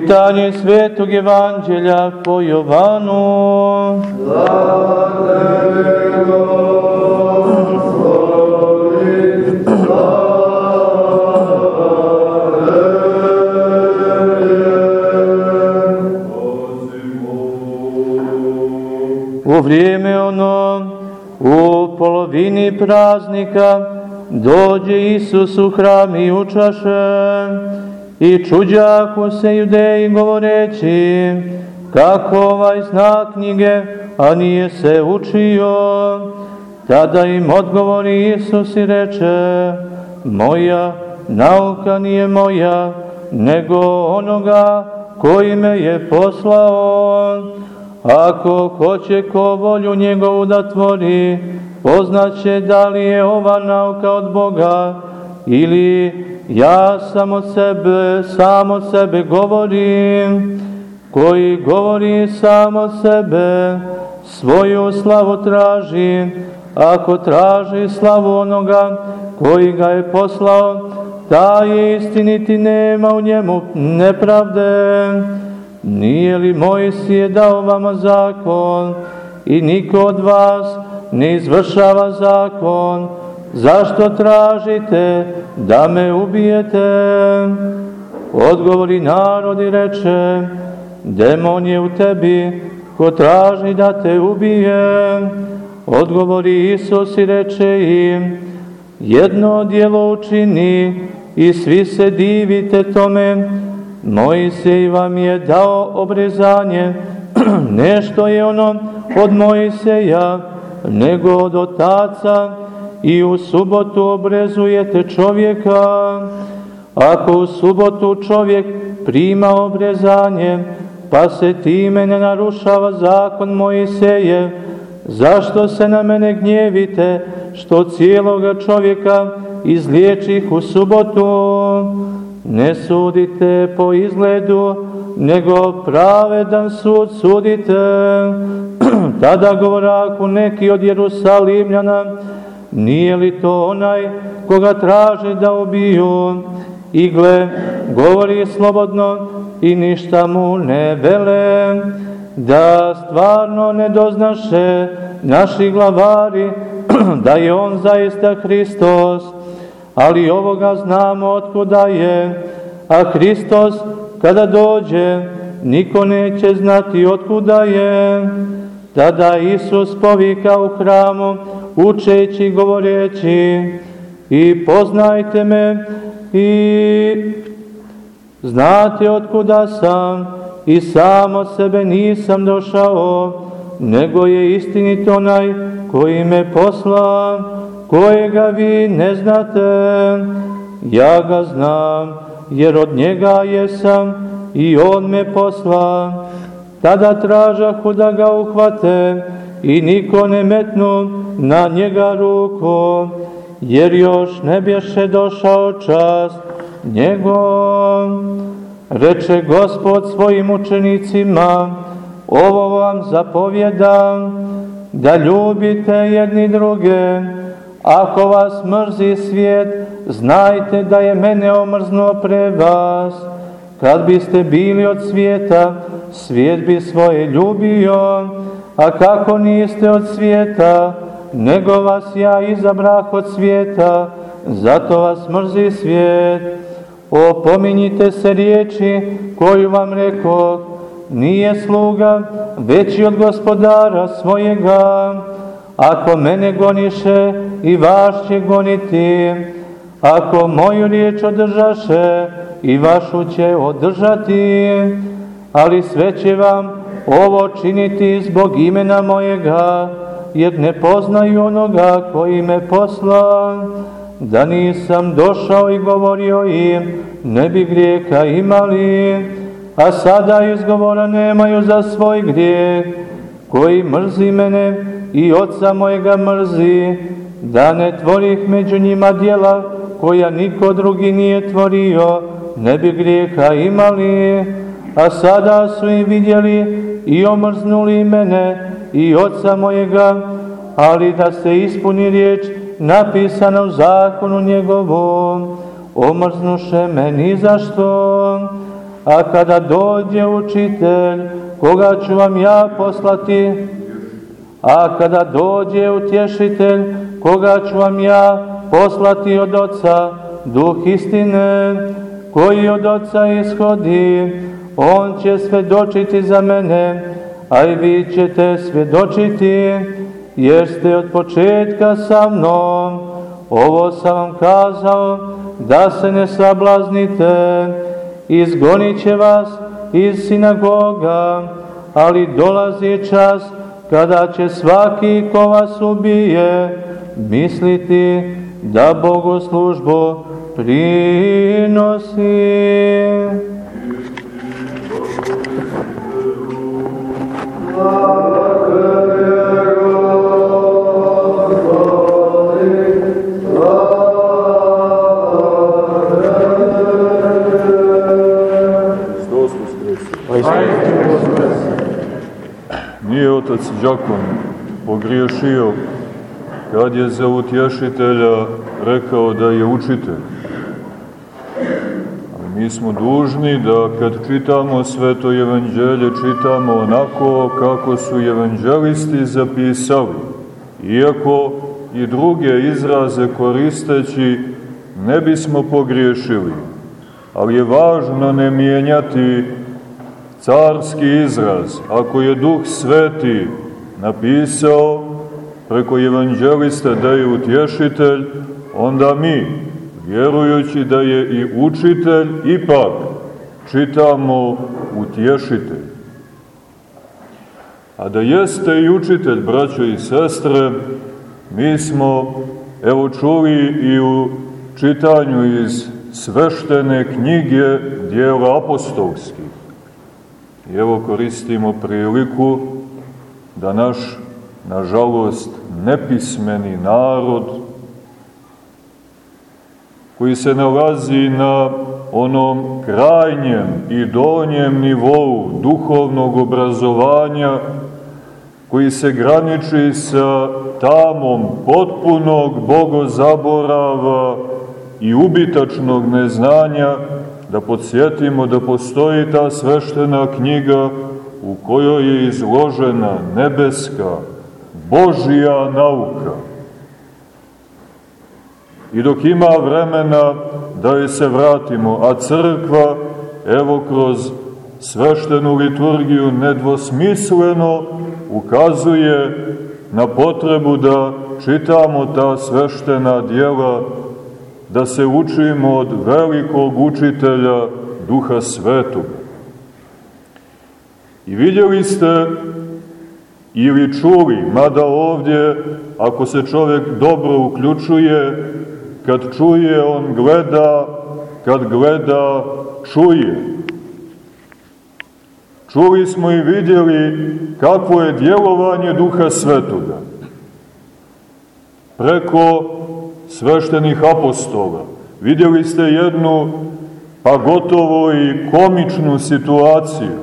Čitanje Svetog Evanđelja po Jovanu. Slava Tebe, Gospodi, U vrijeme ono, u polovini praznika, dođe Isus u hram i učaše i čuđaku se judeji govoreći kako ovaj zna knjige, a nije se učio. Tada im odgovori Isus i reče, moja nauka nije moja, nego onoga koji me je poslao. Ako hoće ko volju njegovu da tvori, poznaće da li je ova nauka od Boga ili ja samo sebe, samo sebe govorim, koji govori samo sebe, svoju slavu traži, ako traži slavu onoga koji ga je poslao, taj istiniti nema u njemu nepravde. Nije li Mojsije dao vama zakon i niko od vas ne izvršava zakon, zašto tražite da me ubijete? Odgovori narod i reče, demon je u tebi, ko traži da te ubije. Odgovori Isus i reče im, jedno dijelo učini i svi se divite tome, Mojsej vam je dao obrezanje, nešto je ono od Mojseja, nego od otaca i u subotu obrezujete čovjeka. Ako u subotu čovjek prima obrezanje, pa se time ne narušava zakon Mojseje, zašto se na mene gnjevite, što cijeloga čovjeka izliječih u subotu? Ne sudite po izgledu, nego pravedan sud sudite. Tada govoraku neki od Jerusalimljana, nije li to onaj koga traže da ubiju? Igle govori slobodno i ništa mu ne vele, da stvarno ne doznaše naši glavari da je on zaista Hristos, ali ovoga znamo otkuda je, a Hristos kada dođe, niko neće znati otkuda je. Tada Isus povika u hramu, učeći, govoreći, i poznajte me, i znate otkuda sam, i samo sebe nisam došao, nego je istinit onaj koji me posla, kojega vi ne znate, ja ga znam, jer od njega jesam i on me posla. Tada tražahu da ga uhvate i niko ne metnu na njega ruku, jer još ne bješe došao čas njegov. Reče Gospod svojim učenicima, ovo vam zapovjedam, da ljubite jedni druge, Ako vas mrzi svijet, znajte da je mene omrznuo pre vas. Kad biste bili od svijeta, svijet bi svoje ljubio, a kako niste od svijeta, nego vas ja izabrah od svijeta, zato vas mrzi svijet. Opominjite se riječi koju vam rekao, nije sluga, veći od gospodara svojega, Ako mene goniše, i vas će goniti. Ako moju riječ održaše, i vašu će održati. Ali sve će vam ovo činiti zbog imena mojega, jer ne poznaju onoga koji me posla. Da nisam došao i govorio im, ne bi grijeha imali, a sada izgovora nemaju za svoj grijeh, koji mrzi mene, i oca mojega mrzi, da ne tvorih među njima dijela koja niko drugi nije tvorio, ne bi grijeha imali, a sada su im vidjeli i omrznuli mene i oca mojega, ali da se ispuni riječ napisana u zakonu njegovom, omrznuše meni zašto? a kada dođe učitelj, koga ću vam ja poslati, a kada dođe utješitelj, koga ću vam ja poslati od Oca, duh istine, koji od Oca ishodi, on će svedočiti za mene, a i vi ćete svedočiti, jer ste od početka sa mnom. Ovo sam vam kazao, da se ne sablaznite, izgonit će vas iz sinagoga, ali dolazi čas kada će svaki ko vas ubije misliti da bogoslužbo prinosi. Otac Đakon pogriješio kad je za utješitelja rekao da je učitelj. Ali mi smo dužni da kad čitamo sveto evanđelje, čitamo onako kako su evanđelisti zapisali. Iako i druge izraze koristeći ne bismo pogriješili. Ali je važno ne mijenjati carski izraz. Ako je Duh Sveti napisao preko evanđelista da je utješitelj, onda mi, vjerujući da je i učitelj, ipak čitamo utješitelj. A da jeste i učitelj, braćo i sestre, mi smo, evo čuli i u čitanju iz sveštene knjige dijela apostolskih. I evo koristimo priliku da naš, nažalost, nepismeni narod, koji se nalazi na onom krajnjem i donjem nivou duhovnog obrazovanja, koji se graniči sa tamom potpunog bogozaborava i ubitačnog neznanja, da podsjetimo da postoji ta sveštena knjiga u kojoj je izložena nebeska, Božija nauka. I dok ima vremena da joj se vratimo, a crkva, evo kroz sveštenu liturgiju nedvosmisleno ukazuje na potrebu da čitamo ta sveštena dijela da se učimo od velikog učitelja Duha Svetog. I vidjeli ste ili čuli, mada ovdje, ako se čovjek dobro uključuje, kad čuje, on gleda, kad gleda, čuje. Čuli smo i vidjeli kakvo je djelovanje Duha Svetoga. Preko sveštenih apostola. Vidjeli ste jednu, pa gotovo i komičnu situaciju,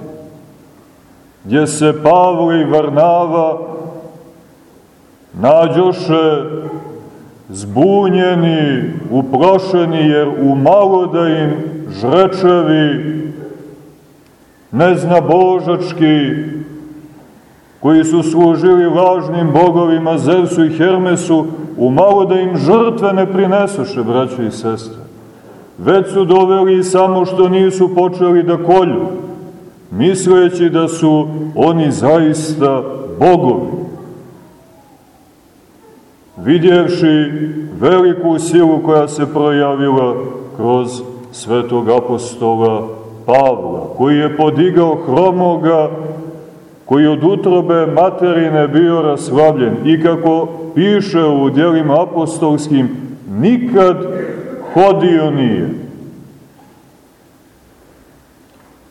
gdje se Pavle i Varnava nađoše zbunjeni, uprošeni, jer umalo da im žrečevi neznabožački koji su služili lažnim bogovima Zevsu i Hermesu, umalo da im žrtve ne prinesoše, braćo i sestre. Već su doveli samo što nisu počeli da kolju, misleći da su oni zaista bogovi. Vidjevši veliku silu koja se projavila kroz svetog apostola Pavla, koji je podigao hromoga koji od utrobe materine bio raslavljen i kako piše u dijelima apostolskim, nikad hodio nije.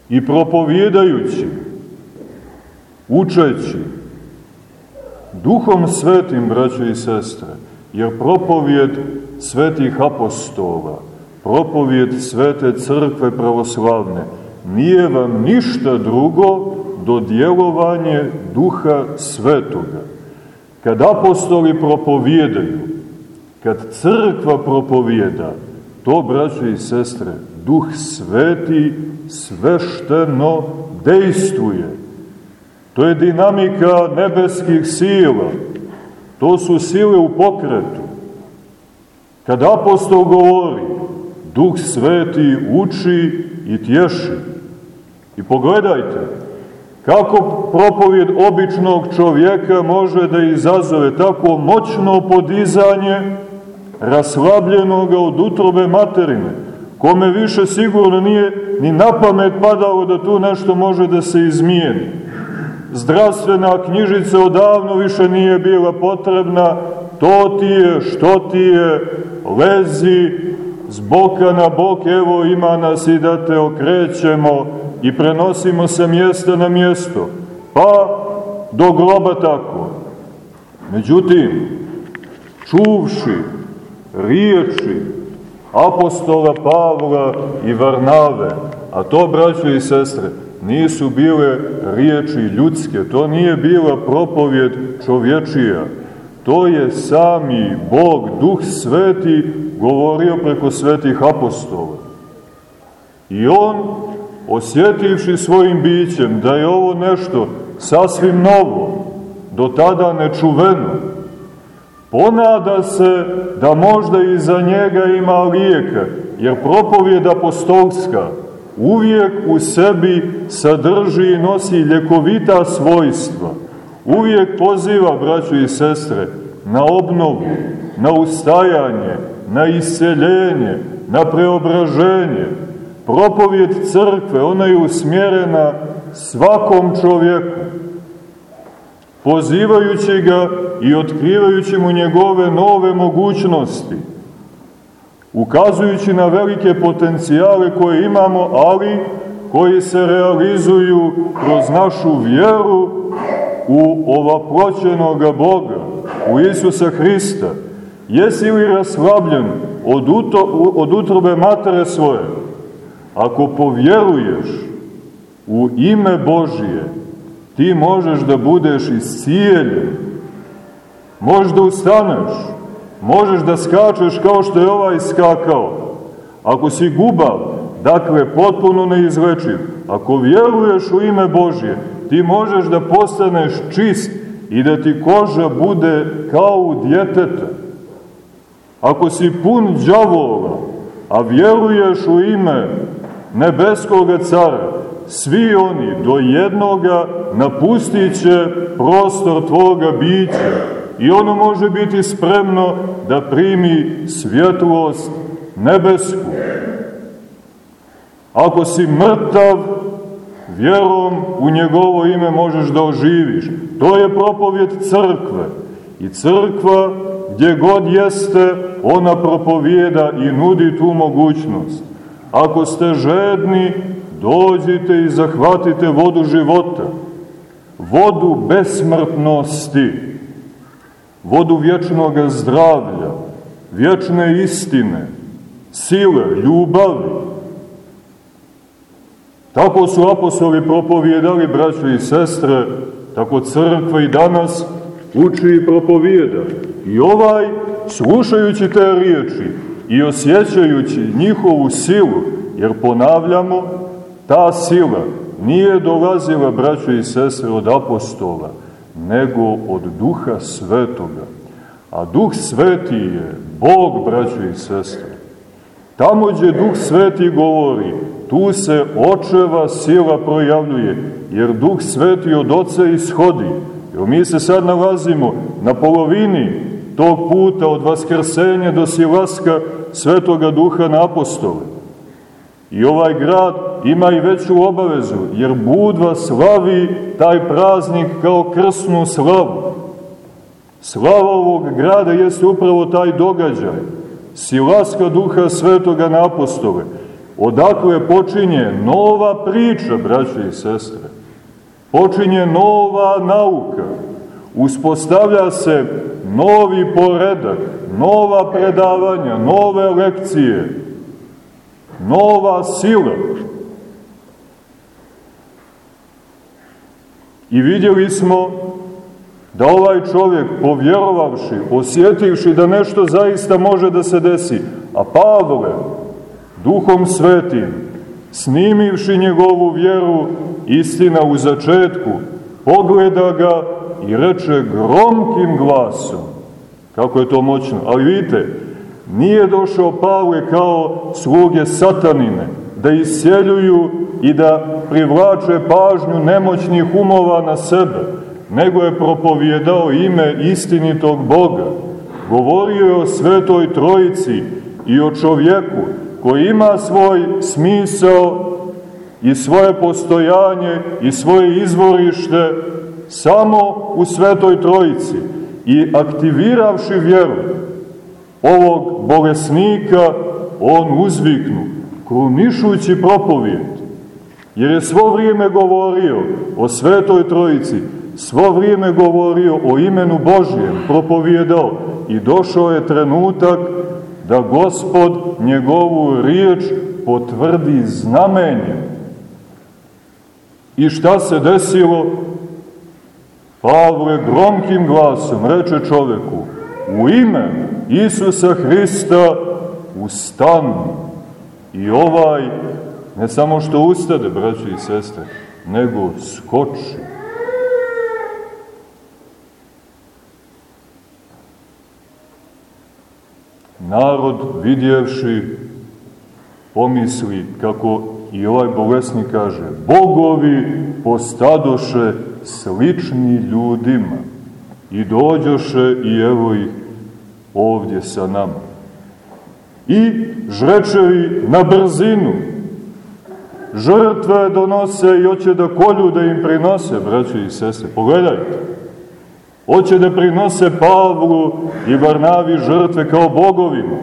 I propovjedajući, učeći, duhom svetim, braćo i sestre, jer propovjed svetih apostola, propovjed svete crkve pravoslavne, nije vam ništa drugo do djelovanje duha svetoga. Kad apostoli propovjedaju, kad crkva propovjeda, to, braćo i sestre, Duh Sveti svešteno dejstvuje. To je dinamika nebeskih sila. To su sile u pokretu. Kad apostol govori, Duh Sveti uči i tješi. I pogledajte, kako propovjed običnog čovjeka može da izazove tako moćno podizanje raslabljenoga od utrobe materine, kome više sigurno nije ni na pamet padalo da tu nešto može da se izmijeni. Zdravstvena knjižica odavno više nije bila potrebna, to ti je, što ti je, lezi, z boka na bok, evo ima nas i da te okrećemo i prenosimo se mjesta na mjesto, pa do groba tako. Međutim, čuvši riječi apostola Pavla i Varnave, a to, braćo i sestre, nisu bile riječi ljudske, to nije bila propovjed čovječija, to je sami Bog, Duh Sveti, govorio preko svetih apostola. I on, osjetivši svojim bićem da je ovo nešto sasvim novo, do tada nečuveno, ponada se da možda i za njega ima lijeka, jer propovjed apostolska uvijek u sebi sadrži i nosi ljekovita svojstva. Uvijek poziva, braćo i sestre, na obnovu, na ustajanje, na iseljenje, na preobraženje. Propovjed crkve, ona je usmjerena svakom čovjeku, pozivajući ga i otkrivajući mu njegove nove mogućnosti, ukazujući na velike potencijale koje imamo, ali koji se realizuju kroz našu vjeru u ovaproćenoga Boga, u Isusa Hrista. Jesi li raslabljen od, uto, od utrobe matere svoje? Ako povjeruješ u ime Božije, ti možeš da budeš iscijeljen, možeš da ustaneš, možeš da skačeš kao što je ovaj skakao. Ako si gubav, dakle potpuno neizlečiv, ako vjeruješ u ime Božje, ti možeš da postaneš čist i da ti koža bude kao u djeteta. Ako si pun džavola, a vjeruješ u ime nebeskoga cara, svi oni do jednoga napustit će prostor tvoga bića i ono može biti spremno da primi svjetlost nebesku. Ako si mrtav, vjerom u njegovo ime možeš da oživiš. To je propovjed crkve. I crkva, gdje god jeste, ona propovijeda i nudi tu mogućnost. Ako ste žedni, dođite i zahvatite vodu života, vodu besmrtnosti, vodu vječnog zdravlja, vječne istine, sile, ljubavi. Tako su apostoli propovijedali, braćo i sestre, tako crkva i danas uči i propovijeda. I ovaj, slušajući te riječi i osjećajući njihovu silu, jer ponavljamo, Ta sila nije dolazila, braćo i sestre, od apostola, nego od duha svetoga. A duh sveti je Bog, braćo i sestre. Tamo gdje duh sveti govori, tu se očeva sila projavljuje, jer duh sveti od oca ishodi. Jer mi se sad nalazimo na polovini tog puta od vaskrsenja do silaska svetoga duha na apostole. I ovaj grad ima i veću obavezu, jer Budva slavi taj praznik kao krsnu slavu. Slava ovog grada jeste upravo taj događaj, silaska duha svetoga na apostole. Odakle počinje nova priča, braće i sestre. Počinje nova nauka. Uspostavlja se novi poredak, nova predavanja, nove lekcije, nova sila. I vidjeli smo da ovaj čovjek, povjerovavši, osjetivši da nešto zaista može da se desi, a Pavle, duhom svetim, snimivši njegovu vjeru, istina u začetku, pogleda ga i reče gromkim glasom. Kako je to moćno? Ali vidite, nije došao Pavle kao sluge satanine, da isjeljuju i da privlače pažnju nemoćnih umova na sebe, nego je propovjedao ime istinitog Boga. Govorio je o svetoj trojici i o čovjeku koji ima svoj smisao i svoje postojanje i svoje izvorište samo u svetoj trojici i aktiviravši vjeru ovog bolesnika, on uzviknu, krunišujući propovijed, jer je svo vrijeme govorio o svetoj trojici, svo vrijeme govorio o imenu Božijem, propovjedao i došao je trenutak da gospod njegovu riječ potvrdi znamenjem. I šta se desilo? Pavle gromkim glasom reče čoveku, u ime Isusa Hrista ustani. I ovaj, ne samo što ustade, braći i sestre, nego skoči. Narod, vidjevši, pomisli, kako i ovaj bolesnik kaže, bogovi postadoše slični ljudima i dođoše i evo ih ovdje sa nama. I žrečevi na brzinu, žrtve donose i hoće da kolju da im prinose, braće i sese. Pogledajte. Hoće da prinose Pavlu i Varnavi žrtve kao bogovima.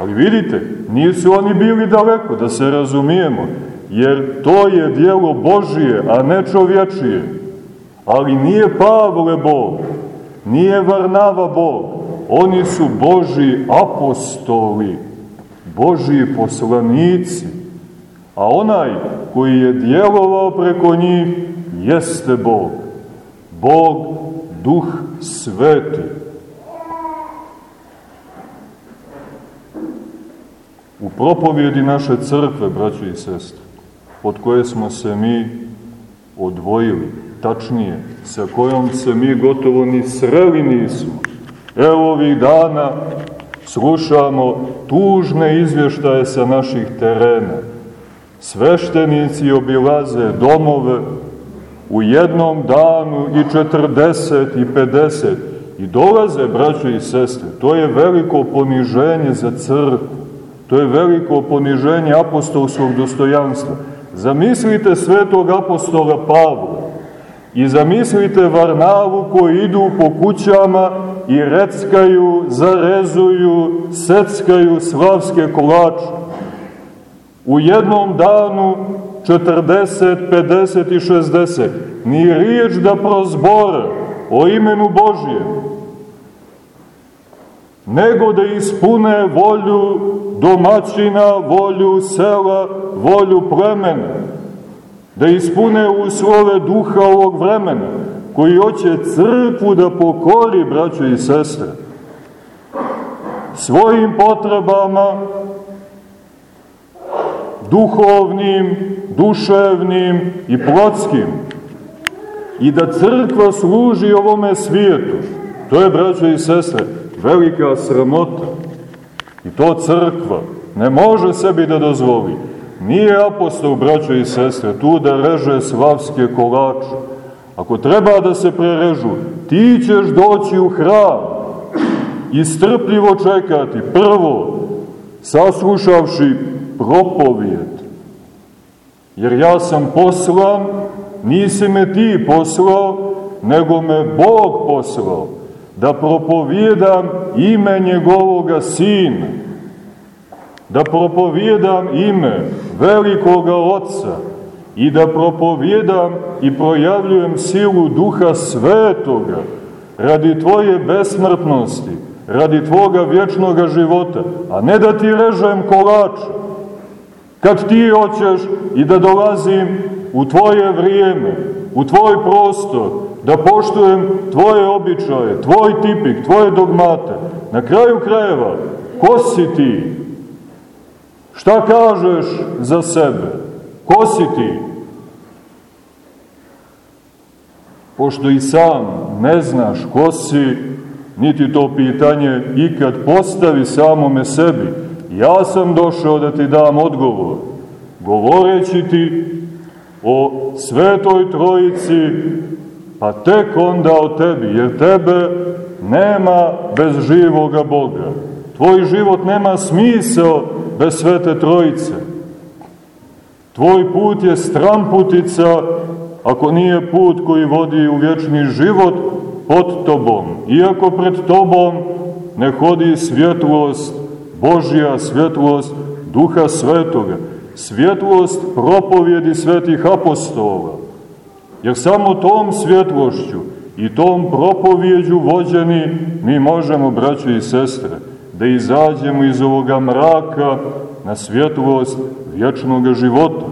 Ali vidite, nisu oni bili daleko, da se razumijemo, jer to je dijelo Božije, a ne čovječije. Ali nije Pavle Bog, nije Varnava Bog, oni su Boži apostoli, Boži poslanici, a onaj koji je djelovao preko njih jeste Bog, Bog Duh Sveti. U propovjedi naše crkve, braćo i sestre, od koje smo se mi odvojili, tačnije, sa kojom se mi gotovo ni sreli nismo. Evo ovih dana slušamo tužne izvještaje sa naših terena. Sveštenici obilaze domove u jednom danu i 40 i 50 i dolaze, braćo i sestre, to je veliko poniženje za crkvu, to je veliko poniženje apostolskog dostojanstva. Zamislite svetog apostola Pavla i zamislite Varnavu koji idu po kućama i reckaju, zarezuju, seckaju slavske kolače. U jednom danu 40, 50 i 60, ni riječ da prozbore o imenu Božje, nego da ispune volju domaćina, volju sela, volju plemena, da ispune uslove duha ovog vremena, koji hoće crkvu da pokori, braćo i sestre, svojim potrebama, duhovnim, duševnim i plotskim, i da crkva služi ovome svijetu. To je, braćo i sestre, velika sramota. I to crkva ne može sebi da dozvoli. Nije apostol, braćo i sestre, tu da reže slavske kolače. Ako treba da se prerežu, ti ćeš doći u hram i strpljivo čekati, prvo, saslušavši propovijed. Jer ja sam poslan, nisi me ti poslao, nego me Bog poslao, da propovijedam ime njegovoga Sina, da propovijedam ime velikoga Otca i da propovijedam i projavljujem silu Duha Svetoga radi Tvoje besmrtnosti, radi Tvoga vječnoga života, a ne da Ti režem kolače, kad Ti hoćeš i da dolazim u Tvoje vrijeme, u Tvoj prostor, da poštujem Tvoje običaje, Tvoj tipik, Tvoje dogmate. Na kraju krajeva, ko si Ti? Šta kažeš za sebe? Ko si ti? Pošto i sam ne znaš ko si, niti to pitanje ikad postavi samome sebi, ja sam došao da ti dam odgovor, govoreći ti o Svetoj Trojici, pa tek onda o tebi, jer tebe nema bez živoga Boga. Tvoj život nema smisao bez Svete Trojice. Tvoj put je stramputica, ako nije put koji vodi u vječni život pod tobom. Iako pred tobom ne hodi svjetlost Božja, svjetlost Duha Svetoga, svjetlost propovjedi svetih apostola. Jer samo tom svjetlošću i tom propovjeđu vođeni mi možemo, braćo i sestre, da izađemo iz ovoga mraka na svjetlost vječnog života.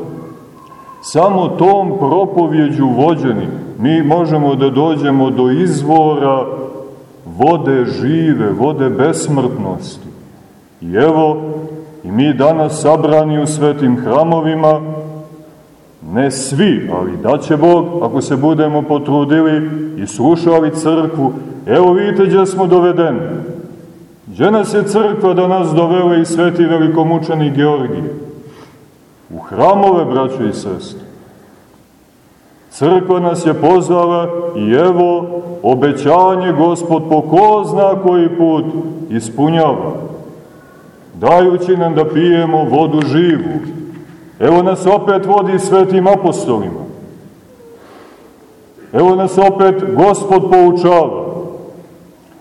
Samo tom propovjeđu vođeni mi možemo da dođemo do izvora vode žive, vode besmrtnosti. I evo, i mi danas sabrani u svetim hramovima, ne svi, ali da će Bog, ako se budemo potrudili i slušali crkvu, evo vidite gdje smo dovedeni. Gdje nas je crkva da nas dovele i sveti velikomučeni Georgije? U hramove, braćo i sestre. Crkva nas je pozvala i evo obećanje Gospod po ko zna koji put ispunjava, dajući nam da pijemo vodu živu. Evo nas opet vodi svetim apostolima. Evo nas opet Gospod poučava,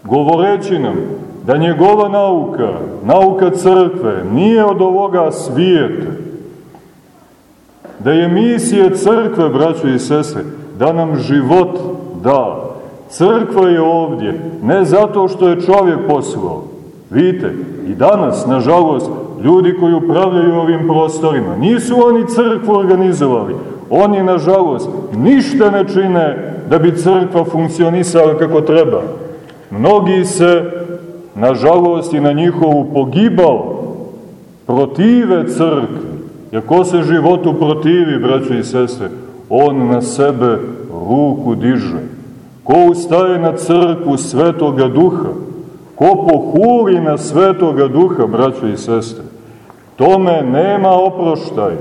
govoreći nam da njegova nauka, nauka crkve, nije od ovoga svijeta. Da je misija crkve, braćo i sestre, da nam život da. Crkva je ovdje, ne zato što je čovjek poslao. Vidite, i danas, nažalost, ljudi koji upravljaju ovim prostorima, nisu oni crkvu organizovali. Oni, nažalost, ništa ne čine da bi crkva funkcionisala kako treba. Mnogi se nažalost i na njihovu pogibao, protive crkvi. Jer ko se životu protivi, braćo i sestre, on na sebe ruku diže. Ko ustaje na crkvu svetoga duha, ko pohuli na svetoga duha, braćo i sestre, tome nema oproštaja.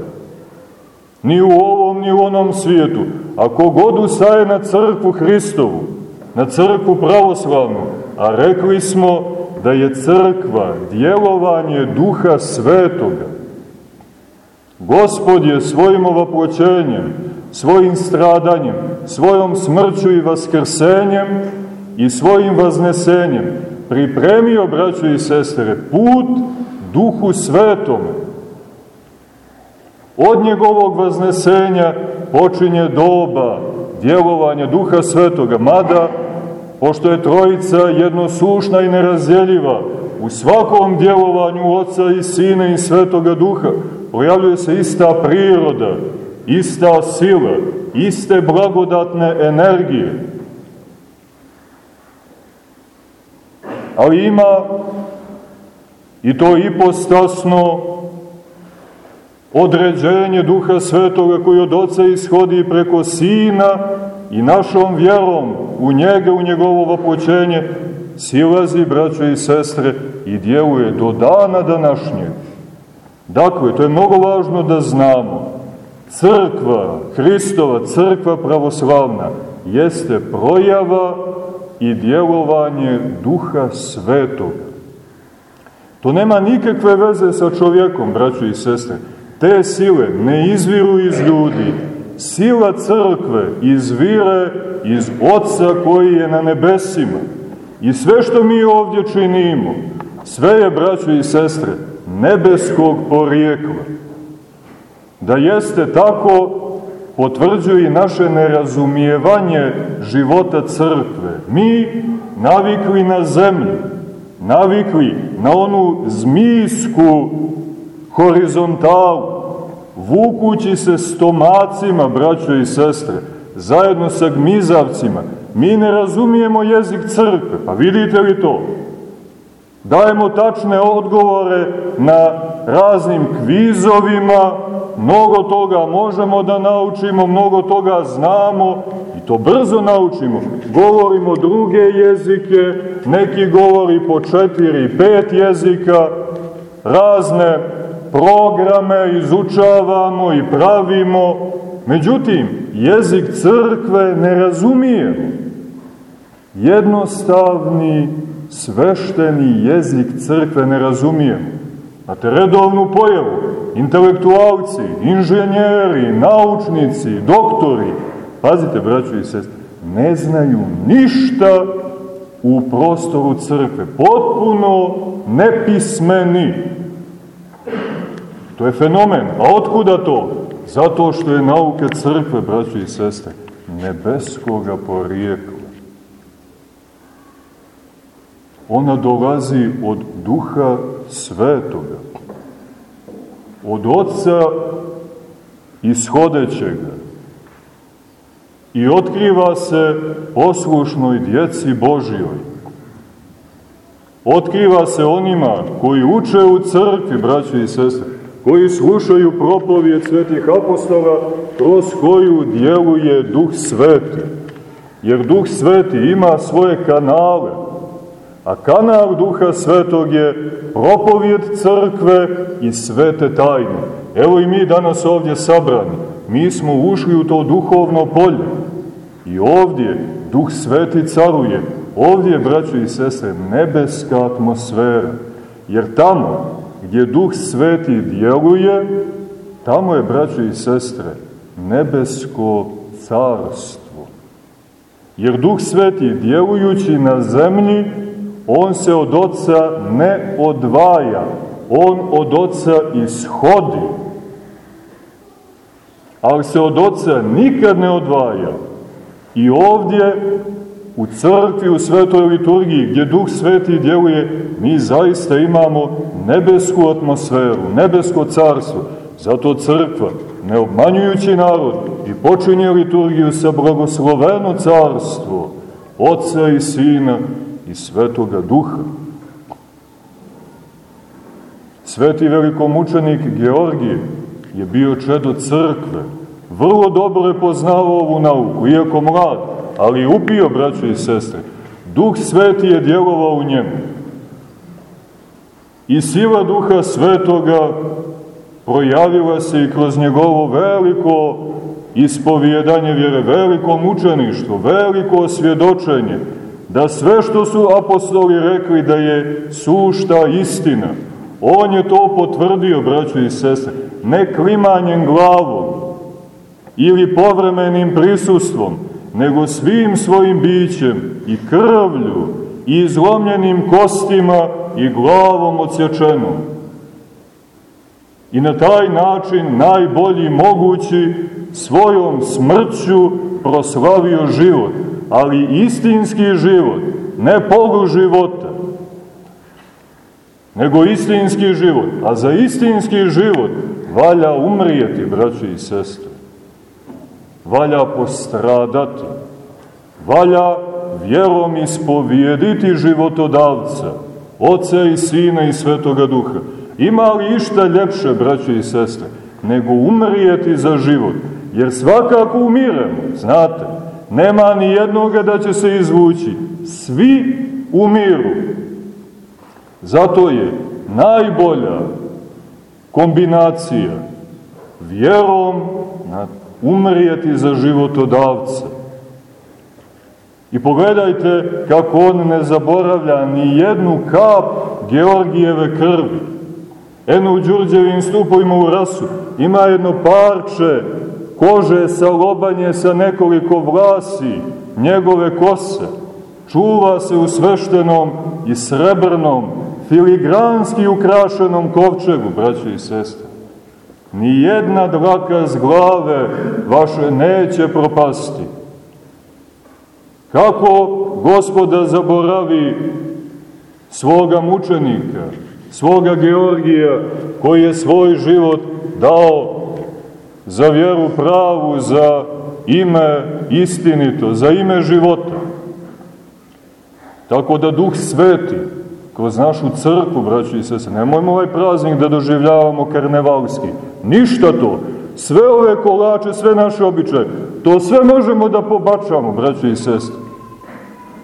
Ni u ovom, ni u onom svijetu. Ako god ustaje na crkvu Hristovu, na crkvu pravoslavnu, a rekli smo da je crkva djelovanje duha svetoga. Gospod je svojim ovoploćenjem, svojim stradanjem, svojom smrću i vaskrsenjem i svojim vaznesenjem pripremio, braćo i sestre, put duhu svetom. Od njegovog vaznesenja počinje doba djelovanja duha svetoga, mada pošto je trojica jednosušna i nerazdjeljiva, u svakom djelovanju Oca i Sine i Svetoga Duha pojavljuje se ista priroda, ista sila, iste blagodatne energije. Ali ima i to ipostasno određenje Duha Svetoga koji od Oca ishodi preko Sina i našom vjerom u njega, u njegovo vopoćenje, silazi, braćo i sestre, i djeluje do dana današnjeg. Dakle, to je mnogo važno da znamo. Crkva, Hristova crkva pravoslavna, jeste projava i djelovanje Duha Svetoga. To nema nikakve veze sa čovjekom, braćo i sestre. Te sile ne izviru iz ljudi. Sila crkve izvire iz Otca koji je na nebesima. I sve što mi ovdje činimo, sve je, braćo i sestre, nebeskog porijekla. Da jeste tako, potvrđuje i naše nerazumijevanje života crkve. Mi navikli na zemlju, navikli na onu zmijsku horizontalu, vukući se stomacima, braćo i sestre, zajedno sa gmizavcima, mi ne razumijemo jezik crkve. Pa vidite li to? Dajemo tačne odgovore na raznim kvizovima, mnogo toga možemo da naučimo, mnogo toga znamo i to brzo naučimo. Govorimo druge jezike, neki govori po četiri, pet jezika, razne programe izučavamo i pravimo, međutim, jezik crkve ne razumijemo. Jednostavni, svešteni jezik crkve ne razumijemo. Znate, redovnu pojavu, intelektualci, inženjeri, naučnici, doktori, pazite, braćo i sestre, ne znaju ništa u prostoru crkve, potpuno nepismeni. To je fenomen. A otkuda to? Zato što je nauka crkve, braćo i sestre, nebeskoga porijekla. Ona dolazi od duha svetoga, od oca ishodećega i otkriva se poslušnoj djeci Božijoj. Otkriva se onima koji uče u crkvi, braćo i sestre, koji slušaju propovije svetih apostola, kroz koju djeluje Duh Sveti. Jer Duh Sveti ima svoje kanale, a kanal Duha Svetog je propovijed crkve i svete tajne. Evo i mi danas ovdje sabrani, mi smo ušli u to duhovno polje i ovdje Duh Sveti caruje, ovdje, braćo i sestre, nebeska atmosfera, jer tamo gdje Duh Sveti djeluje, tamo je, braćo i sestre, nebesko carstvo. Jer Duh Sveti djelujući na zemlji, on se od Oca ne odvaja, on od Oca ishodi. Ali se od Oca nikad ne odvaja. I ovdje u crkvi, u svetoj liturgiji, gdje Duh Sveti djeluje, mi zaista imamo nebesku atmosferu, nebesko carstvo. Zato crkva, ne obmanjujući narod, i počinje liturgiju sa blagosloveno carstvo, Otca i Sina i Svetoga Duha. Sveti velikomučenik Georgije je bio čedo crkve, vrlo dobro je poznao ovu nauku, iako mlad, ali je upio, braćo i sestre. Duh Sveti je djelovao u njemu. I sila Duha Svetoga projavila se i kroz njegovo veliko ispovjedanje vjere, veliko mučeništvo, veliko svjedočenje, da sve što su apostoli rekli da je sušta istina, on je to potvrdio, braćo i sestre, ne klimanjem glavom ili povremenim prisustvom, nego svim svojim bićem i krvlju i izlomljenim kostima i glavom odsječenom. I na taj način najbolji mogući svojom smrću proslavio život, ali istinski život, ne polu života, nego istinski život. A za istinski život valja umrijeti, braći i sestre valja postradati, valja vjerom ispovijediti životodavca, Oca i Sina i Svetoga Duha. Ima li išta ljepše, braće i sestre, nego umrijeti za život? Jer svakako umiremo, znate, nema ni jednoga da će se izvući. Svi umiru. Zato je najbolja kombinacija vjerom umrijeti za životodavca. I pogledajte kako on ne zaboravlja ni jednu kap Georgijeve krvi. Eno u Đurđevim stupovima u rasu ima jedno parče kože sa lobanje sa nekoliko vlasi, njegove kose. Čuva se u sveštenom i srebrnom, filigranski ukrašenom kovčegu, braći i sestre. Ni jedna dlaka z glave vaše neće propasti. Kako gospoda zaboravi svoga mučenika, svoga Georgija, koji je svoj život dao za vjeru pravu, za ime istinito, za ime života. Tako da Duh Sveti kroz našu crkvu, braći i sese. Nemojmo ovaj praznik da doživljavamo karnevalski. Ništa to. Sve ove kolače, sve naše običaje, to sve možemo da pobačamo, braći i sese.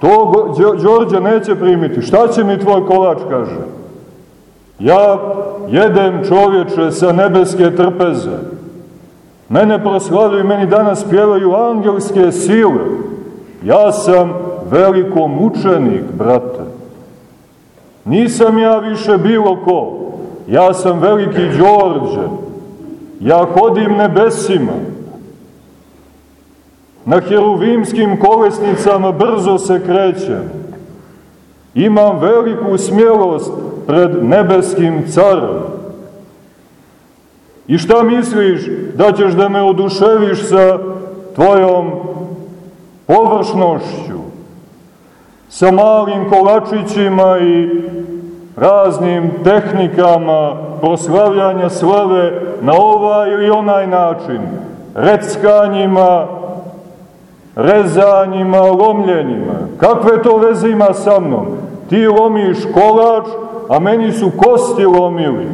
To Đorđa neće primiti. Šta će mi tvoj kolač, kaže? Ja jedem čovječe sa nebeske trpeze. Mene proslavljaju, meni danas pjevaju angelske sile. Ja sam veliko mučenik, brate. Nisam ja više bilo ko. Ja sam veliki Đorđe. Ja hodim nebesima. Na heruvimskim kolesnicama brzo se krećem. Imam veliku smjelost pred nebeskim carom. I šta misliš da ćeš da me oduševiš sa tvojom površnošću, sa malim kolačićima i raznim tehnikama proslavljanja slave na ovaj ili onaj način, reckanjima, rezanjima, lomljenjima. Kakve to veze ima sa mnom? Ti lomiš kolač, a meni su kosti lomili.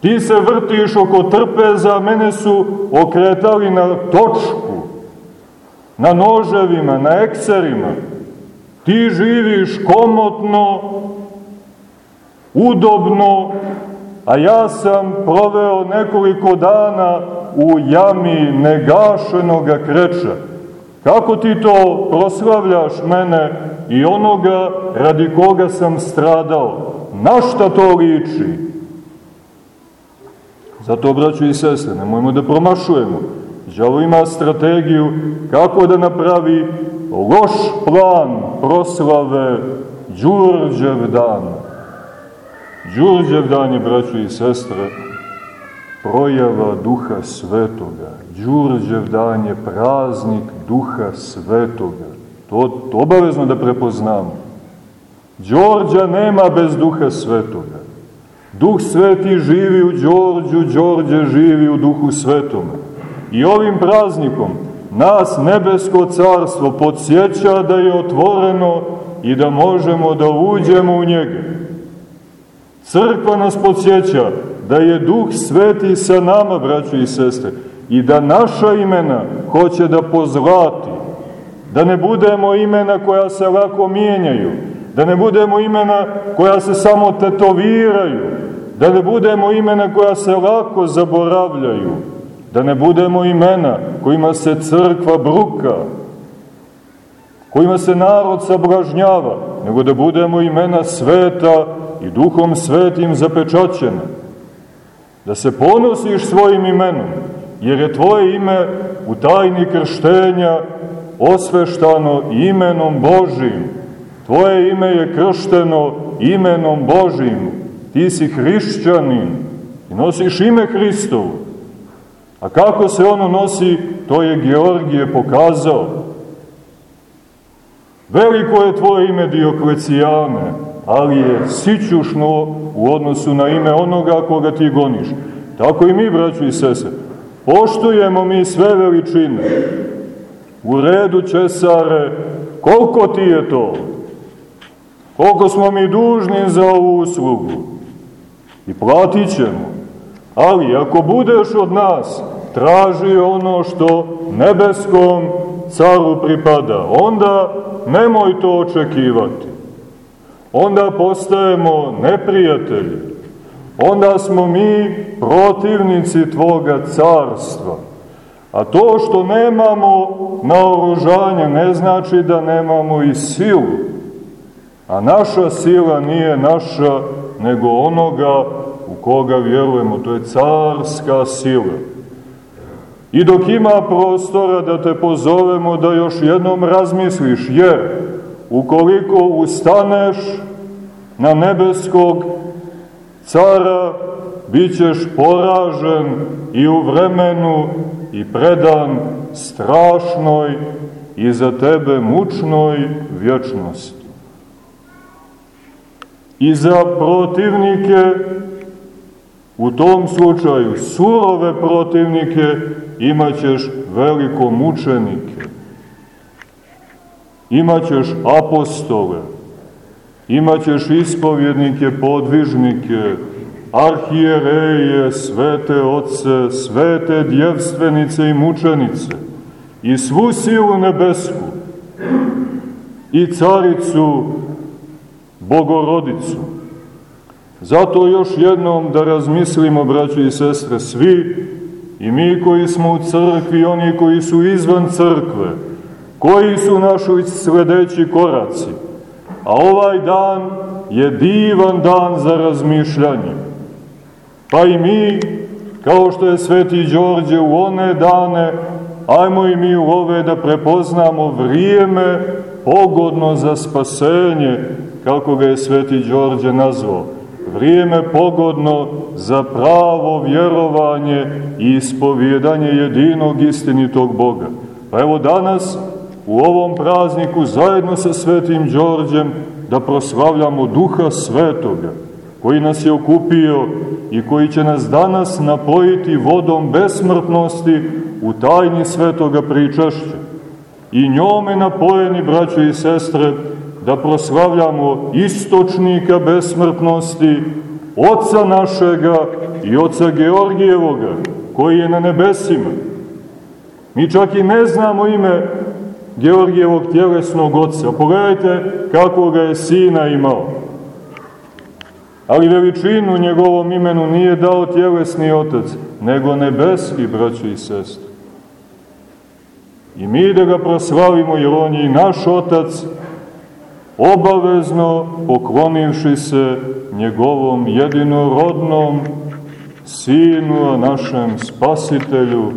Ti se vrtiš oko trpeza, a mene su okretali na točku, na noževima, na ekserima. Ti živiš komotno, udobno, a ja sam proveo nekoliko dana u jami negašenoga kreča. Kako ti to proslavljaš mene i onoga radi koga sam stradao? Na šta to liči? Zato, braću i sestre, nemojmo da promašujemo. Đavo ima strategiju kako da napravi loš plan proslave Đurđev dan. Đurđev dan je, braću i sestre, projava Duha Svetoga. Đurđev dan je praznik Duha Svetoga. To, to obavezno da prepoznamo. Đorđa nema bez Duha Svetoga. Duh Sveti živi u Đorđu, Đorđe živi u Duhu Svetom. I ovim praznikom nas nebesko carstvo podsjeća da je otvoreno i da možemo da uđemo u njega. Crkva nas podsjeća da je Duh Sveti sa nama, braćo i sestre, i da naša imena hoće da pozlati, da ne budemo imena koja se lako mijenjaju, da ne budemo imena koja se samo tetoviraju, da ne budemo imena koja se lako zaboravljaju, da ne budemo imena kojima se crkva bruka, kojima se narod sablažnjava, nego da budemo imena sveta i duhom svetim zapečaćena. Da se ponosiš svojim imenom, jer je tvoje ime u tajni krštenja osveštano imenom Božim. Tvoje ime je kršteno imenom Božim. Ti si hrišćanin i nosiš ime Hristovu. A kako se ono nosi, to je Georgije pokazao. Veliko je tvoje ime Dioklecijane, ali je sićušno u odnosu na ime onoga koga ti goniš. Tako i mi, braću i sese, poštujemo mi sve veličine. U redu, Česare, koliko ti je to? Koliko smo mi dužni za ovu uslugu? I platit ćemo. Ali ako budeš od nas, traži ono što nebeskom caru pripada. Onda nemoj to očekivati. Onda postajemo neprijatelji. Onda smo mi protivnici Tvoga carstva. A to što nemamo naoružanje ne znači da nemamo i silu. A naša sila nije naša, nego onoga u koga vjerujemo. To je carska sila. I dok ima prostora da te pozovemo da još jednom razmisliš, jer ukoliko ustaneš na nebeskog cara, bit ćeš poražen i u vremenu i predan strašnoj i za tebe mučnoj vječnosti. I za protivnike, u tom slučaju surove protivnike, imaćeš veliko mučenike, imaćeš apostole, Imaćeš ispovjednike, podvižnike, arhijereje, svete oce, svete djevstvenice i mučenice i svu silu nebesku i caricu Bogorodicu. Zato još jednom da razmislimo, braći i sestre, svi, i mi koji smo u crkvi, i oni koji su izvan crkve, koji su naši sledeći koraci. A ovaj dan je divan dan za razmišljanje. Pa i mi, kao što je sveti Đorđe u one dane, ajmo i mi u ove da prepoznamo vrijeme pogodno za spasenje, kako ga je sveti Đorđe nazvao. Vrijeme pogodno za pravo vjerovanje i ispovjedanje jedinog istinitog Boga. Pa evo danas, u ovom prazniku, zajedno sa svetim Đorđem, da proslavljamo Duha Svetoga, koji nas je okupio i koji će nas danas napojiti vodom besmrtnosti u tajni svetoga pričašća. I njome napojeni, braćo i sestre, da proslavljamo istočnika besmrtnosti, oca našega i oca Georgijevoga, koji je na nebesima. Mi čak i ne znamo ime Georgijevog tjelesnog oca. Pogledajte kako ga je sina imao. Ali veličinu njegovom imenu nije dao tjelesni otac, nego nebeski, braći i sestri. I mi da ga proslavimo, jer on je i naš otac, obavezno poklonivši se njegovom jedinorodnom sinu, a našem spasitelju,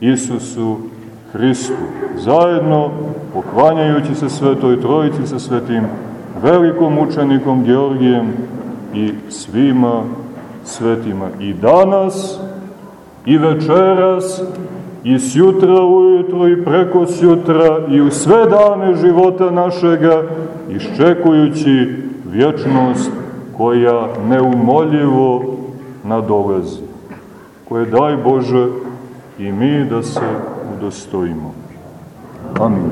Isusu Hristu. Zajedno, poklanjajući se Svetoj Trojici sa svetim velikom učenikom Georgijem i svima svetima. I danas, i večeras, i sjutra ujutro i preko sjutra i u sve dane života našega, iščekujući vječnost koja neumoljivo nadolazi. Koje daj Bože i mi da se udostojimo. Amin.